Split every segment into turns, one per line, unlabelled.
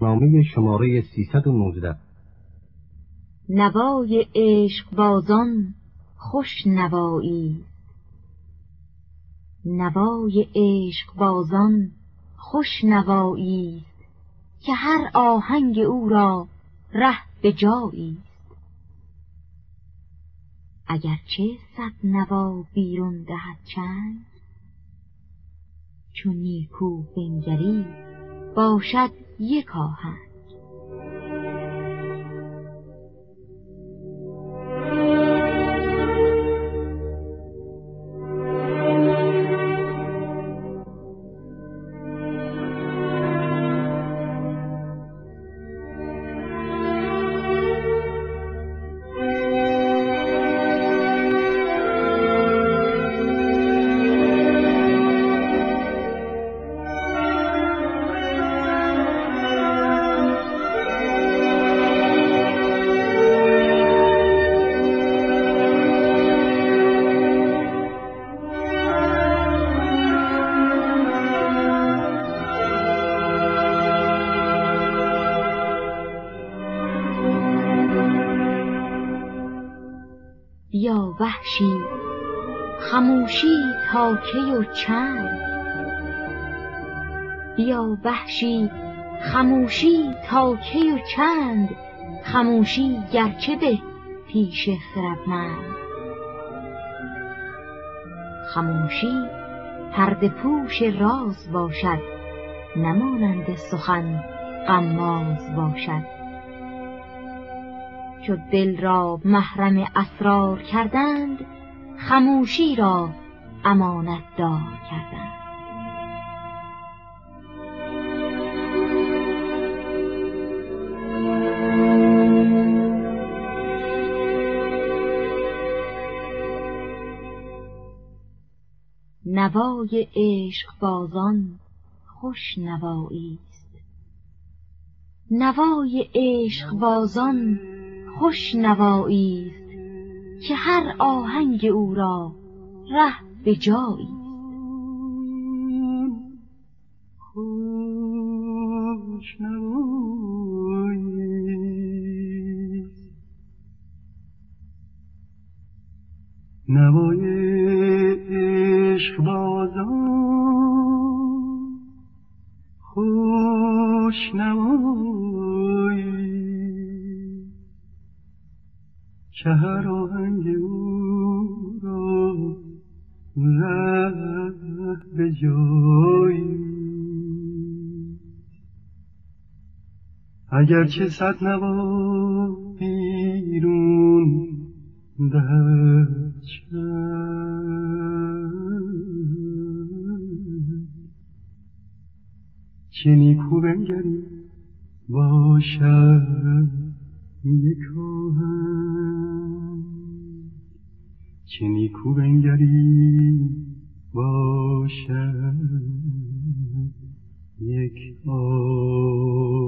نامه شماره 319
نوای عشق بازان خوش نوایی. نوای عشق بازان خوش نوایی که هر آهنگ او را ره به جایی اگرچه صد نوا بیرون دهد چند؟ چون نیکو بنگری باشد یک آهنگ بیا وحشی خموشی تا کی و چند؟ بیا وحشی خموشی تا کی و چند؟ خموشی گرچه به پیش خردمند؟ خموشی پرده پوش راز باشد نمانند سخن غماز باشد. چو دل را محرم اسرار کردند خموشی را امانت دار کردند. نوای عشق بازان خوش نوایی است. نوای عشق بازان خوش نوایی که هر آهنگ او را ره به جایی
نوای عشق بازان خوش نوایی که هر آهنگ او را ره به جایی اگرچه صد نوا بیرون دهد چه نیکو بنگری باشد یک چه نیکو بنگری باشد یک آهنگ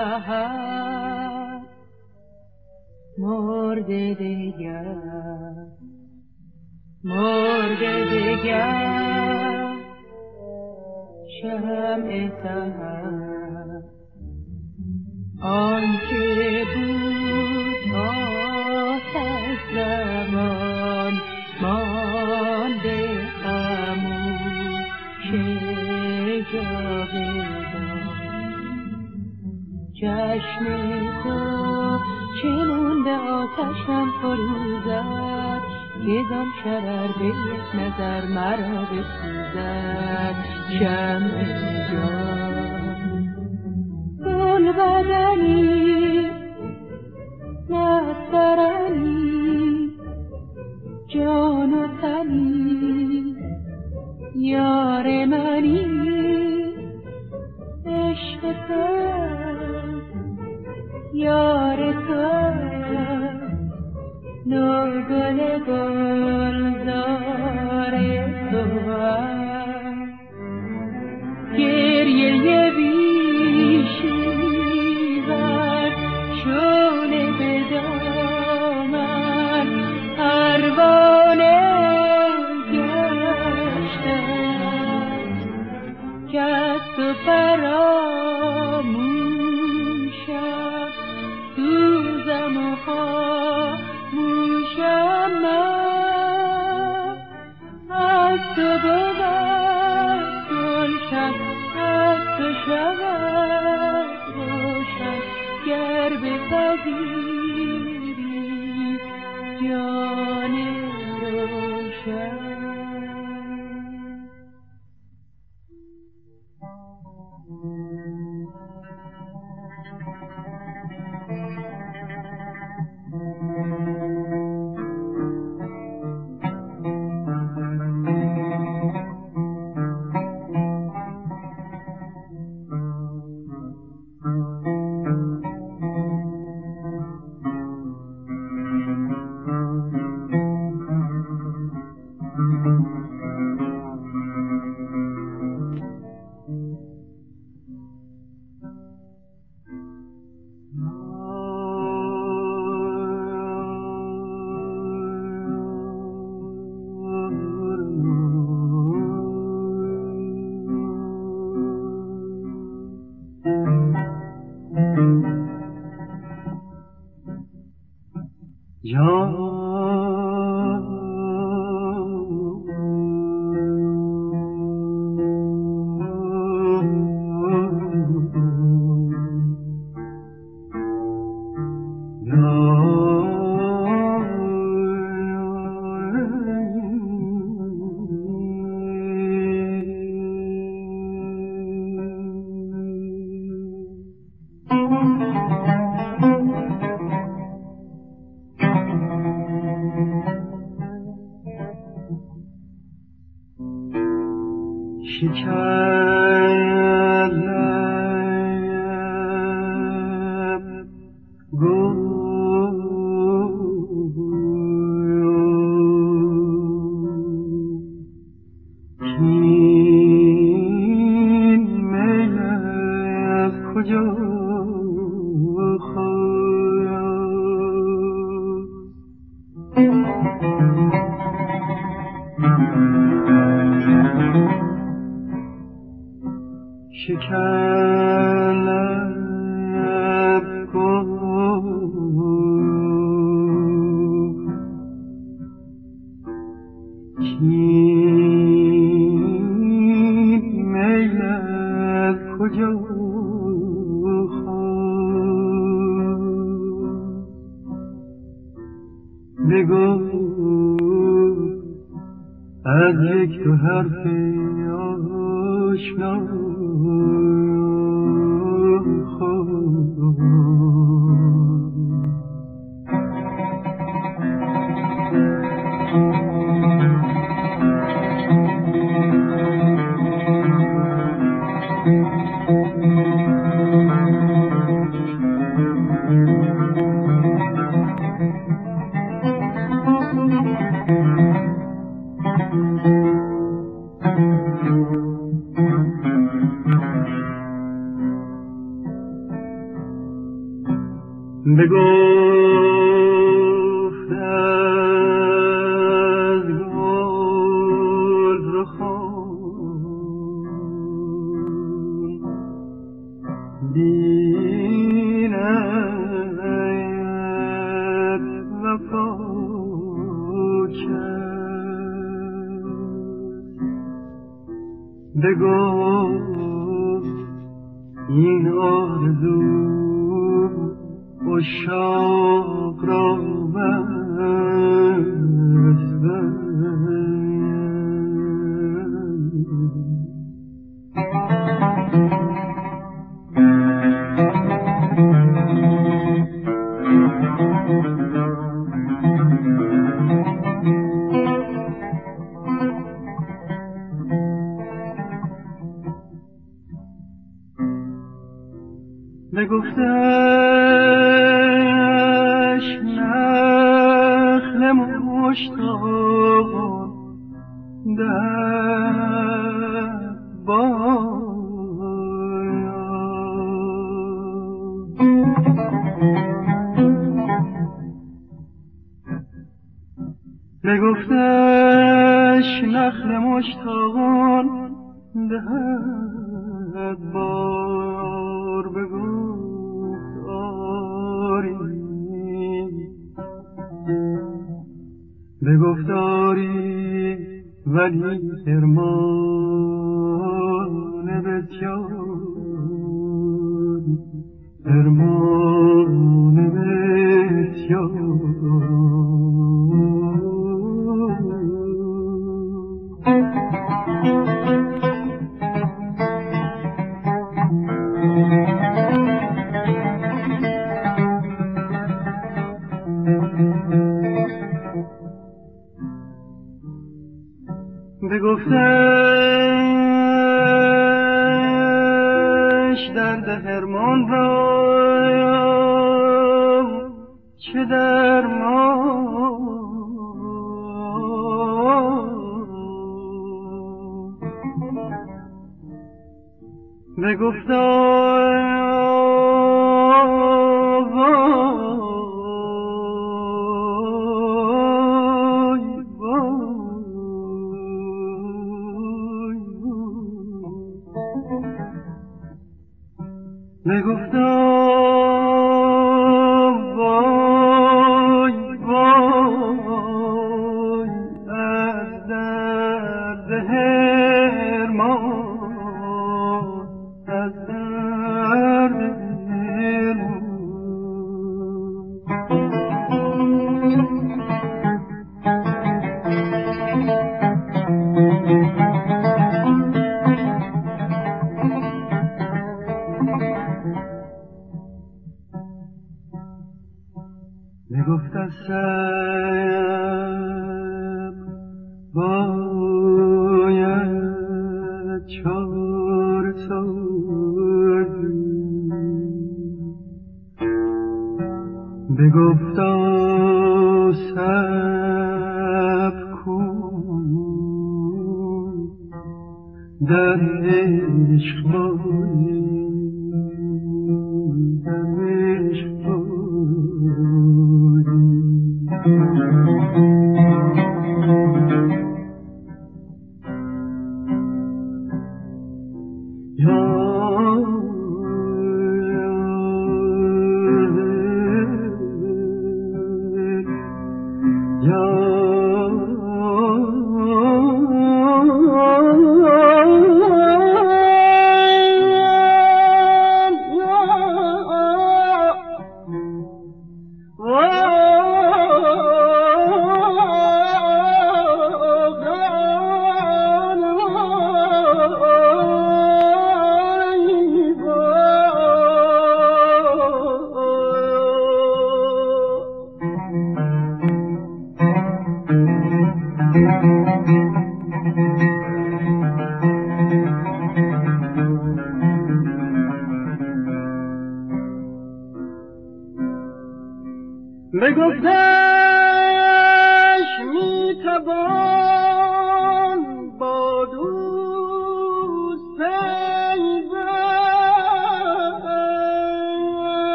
دهد مرد دیگر. مرد دیگر. شمع سهر آنچه آتشم فروزد که شرر به یک نظر مرا بسوزد. شمع جان گل بدنی
لكم بگو. بگفتش نخل مشتاقان دهد بار بگفت آری. بگفت آری ولی فرمان بسیار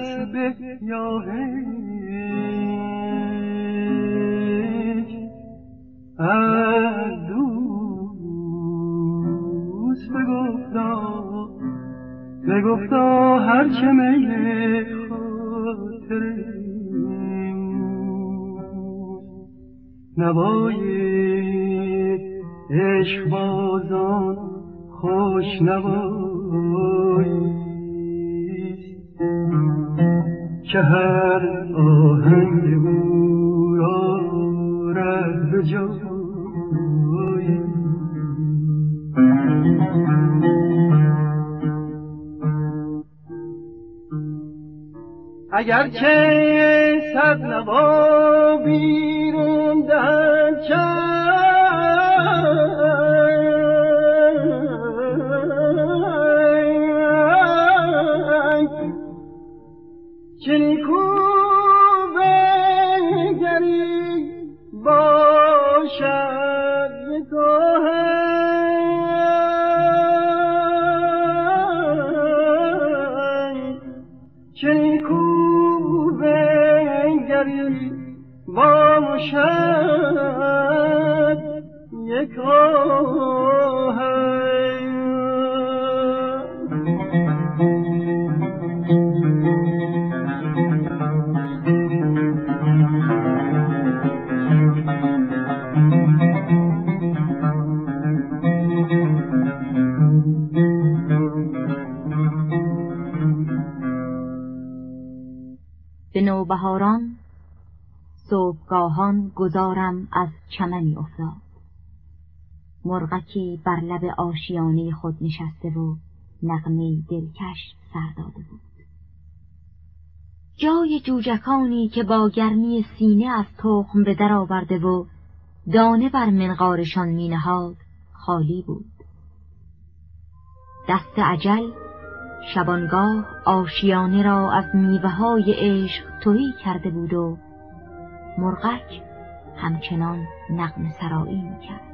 بس به یا هیچ از دوست بگفتا بگفتا هرچه میل خاطر نوای عشق بازان خوش نوایی که هر آهنگ او را رد به اگر که صد نوا بیرون در باشد یک آهنگ چنین کو بنگری باشد یک آهنگ
نوبهاران صبحگاهان گذارم از چمنی افتاد. مرغکی بر لب آشیانه خود نشسته و نغمه دلکش سر داده بود. جای جوجکانی که با گرمی سینه از تخم به در آورده و دانه بر منقارشان می نهاد خالی بود. دست عجل شبانگاه آشیانه را از میوه های عشق تویی کرده بود و مرغک همچنان نغم سرایی می‌کرد.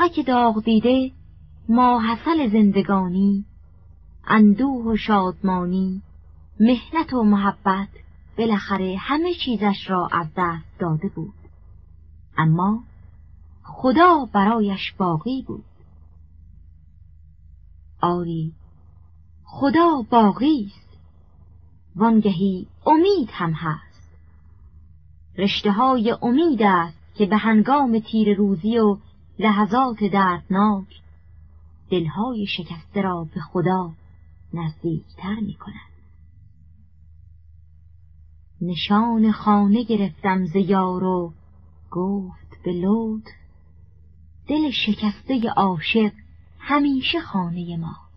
مرغک داغ دیده ماحصل زندگانی اندوه و شادمانی مهنت و محبت بالاخره همه چیزش را از دست داده بود. اما خدا برایش باقی بود. آری خدا باقی است. وانگهی امید هم هست. رشته های امید است که به هنگام تیر روزی و لحظات دردناک دلهای شکسته را به خدا نزدیکتر می کند. نشان خانه گرفتم ز یار و گفت به لطف دل شکسته عاشق همیشه خانه ماست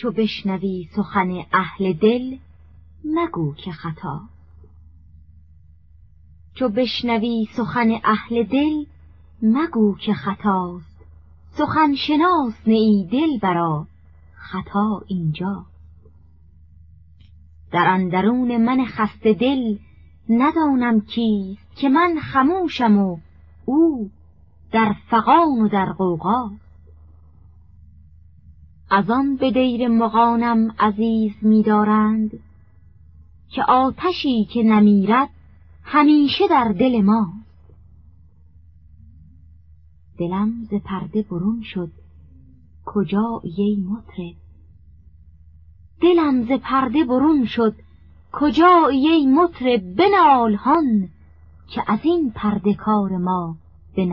چو بشنوی سخن اهل دل مگو که خطا. چو بشنوی سخن اهل دل مگو که خطاست. سخن شناس ای دل برا خطا اینجا. در اندرون من خسته دل ندانم کیست که من خموشم و او در فقان و در قوقا از آن به دیر مغانم عزیز می‌دارند که آتشی که نمیرد همیشه در دل ما دلم ز پرده برون شد. کجا ای مطرب؟ دلم ز پرده برون شد. کجا ای مطرب؟ بنال هان که از این پرده کار ما به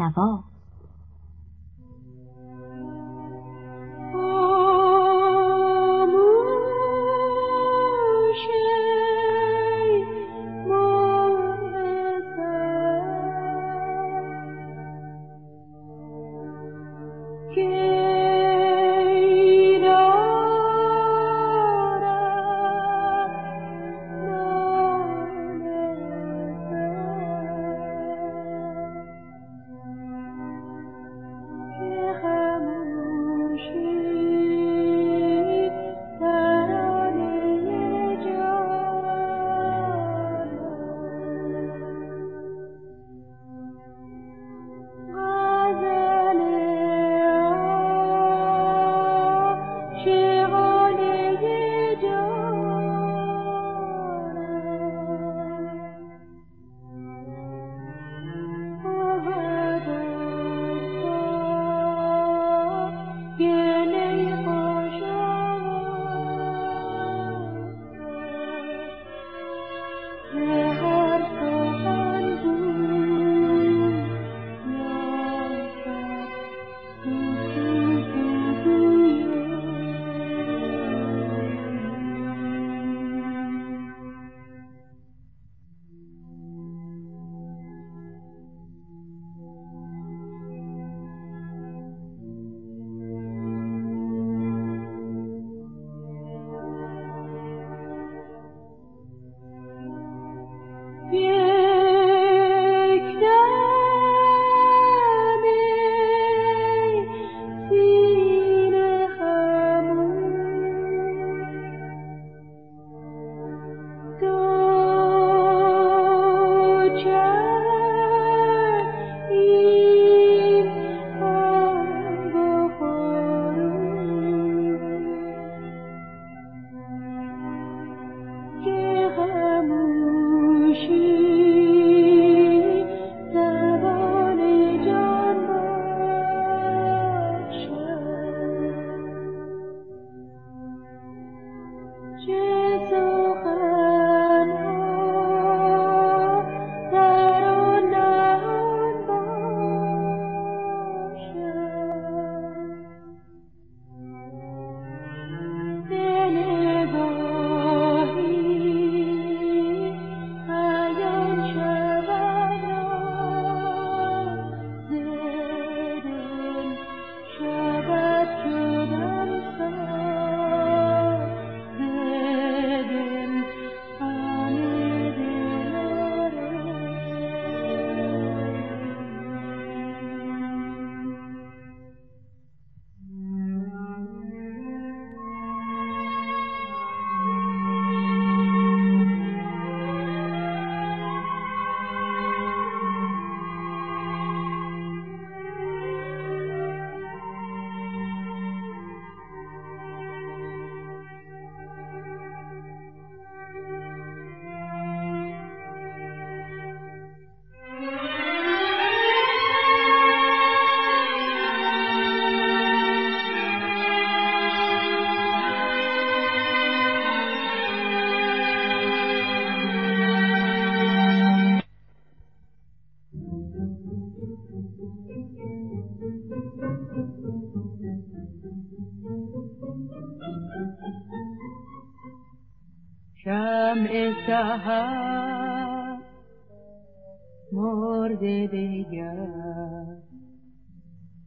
مرد دیگر.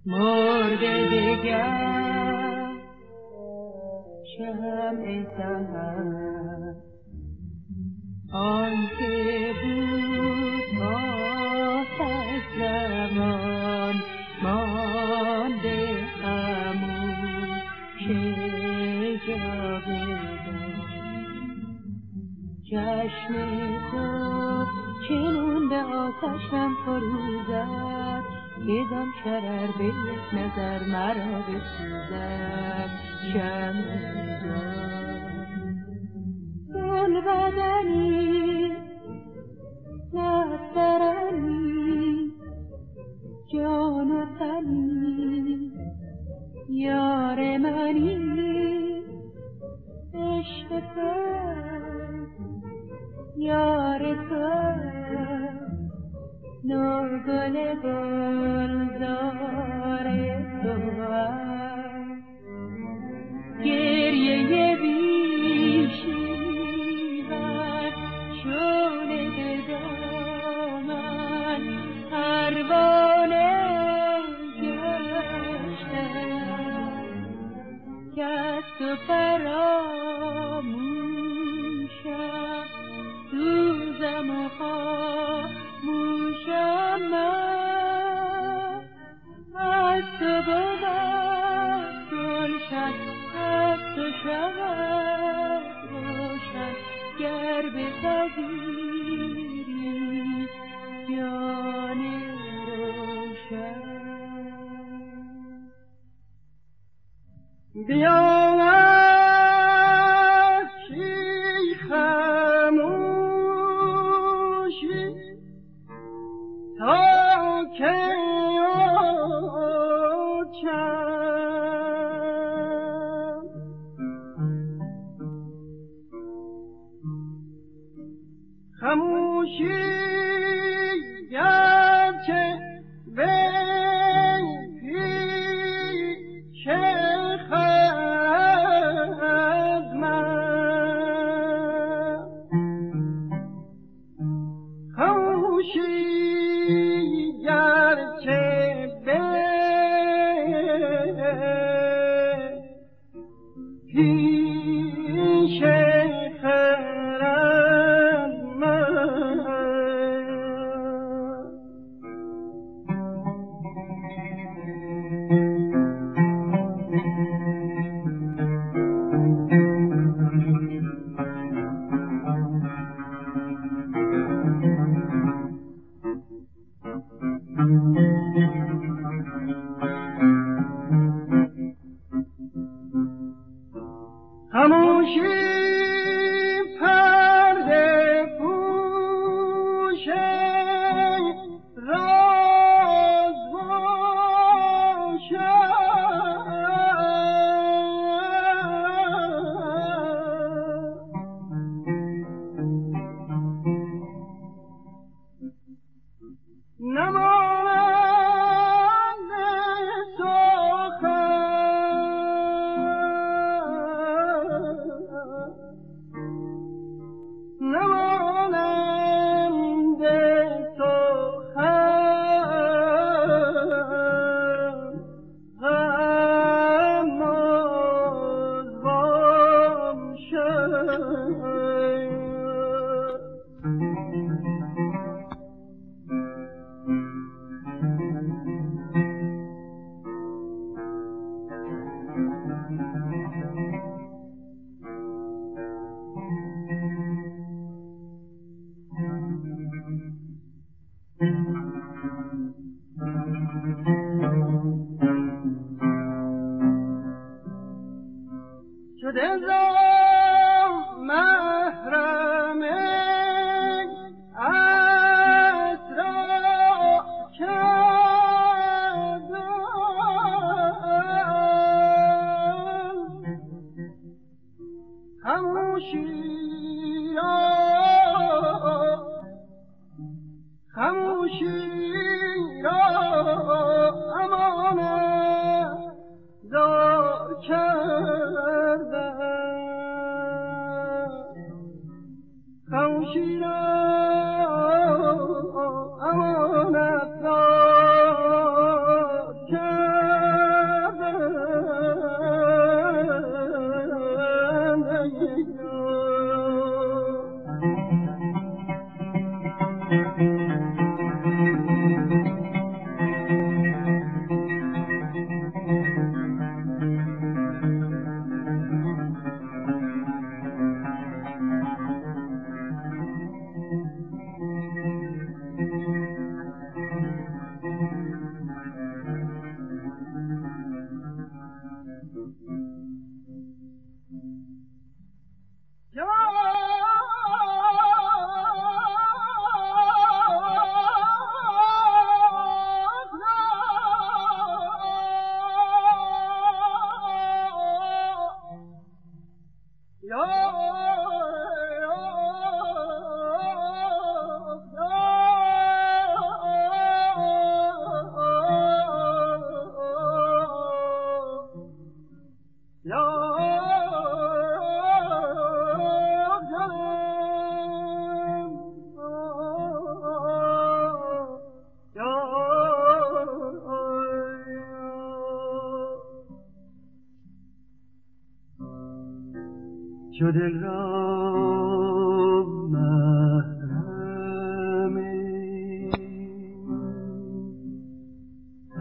مرد دیگر.
شمع سهر آنکه بود آتش زمان مانده خموش جاودان. چشم تو چنون به آتشم فروزد. بدان شرر به یک نظر مرا بسوزد. شمع گل بدنی نسترنی جان و تنی یار منی. عشق تو یار تو. نور گل گلزار تو گریه بیشی بر شونه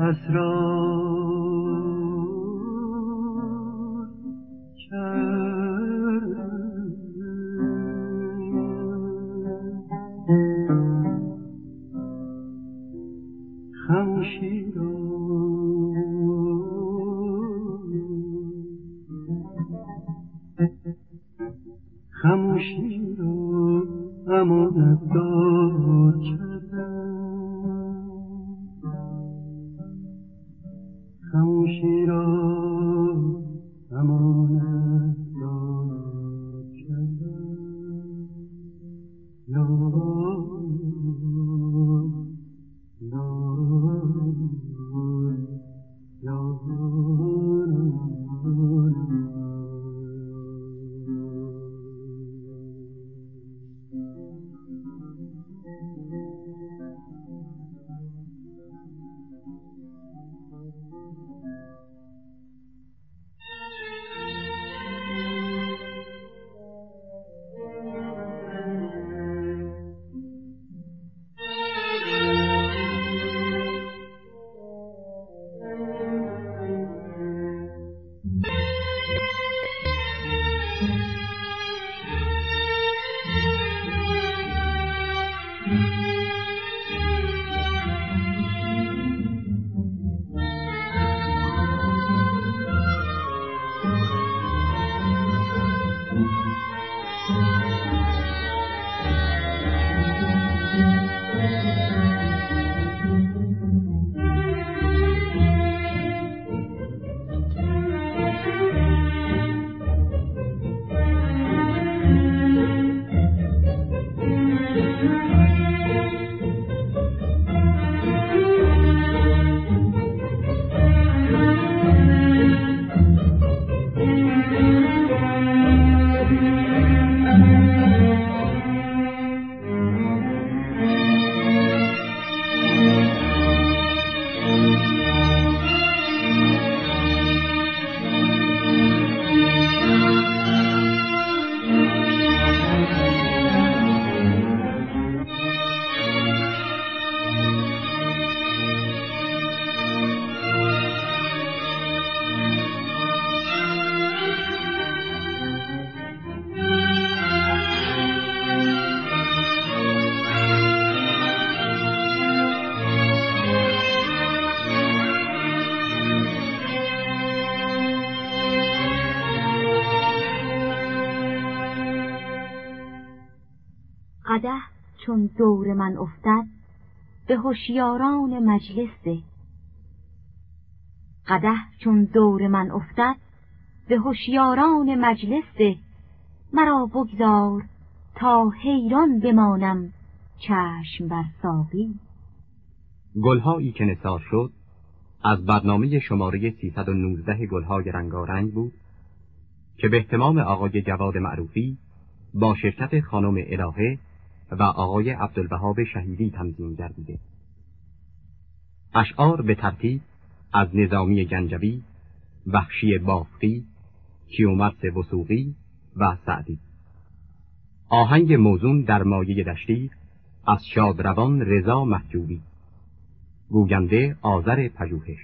اسرار
قده چون دور من افتد به هوشیاران مجلس ده. قده چون دور من افتد به هوشیاران مجلس مرا بگذار تا حیران بمانم چشم بر ساقی.
گلهایی که نثار شد از برنامه شماره 319 گلهای رنگارنگ بود که به احتمام آقای جواد معروفی با شرکت خانم الهه و آقای عبدالوهاب شهیدی تنظیم گردیده اشعار به ترتیب از نظامی گنجوی وحشی بافقی کیومرس وسوقی و سعدی. آهنگ موزون در مایه دشتی از شادروان رضا محجوبی گوینده آذر پژوهش.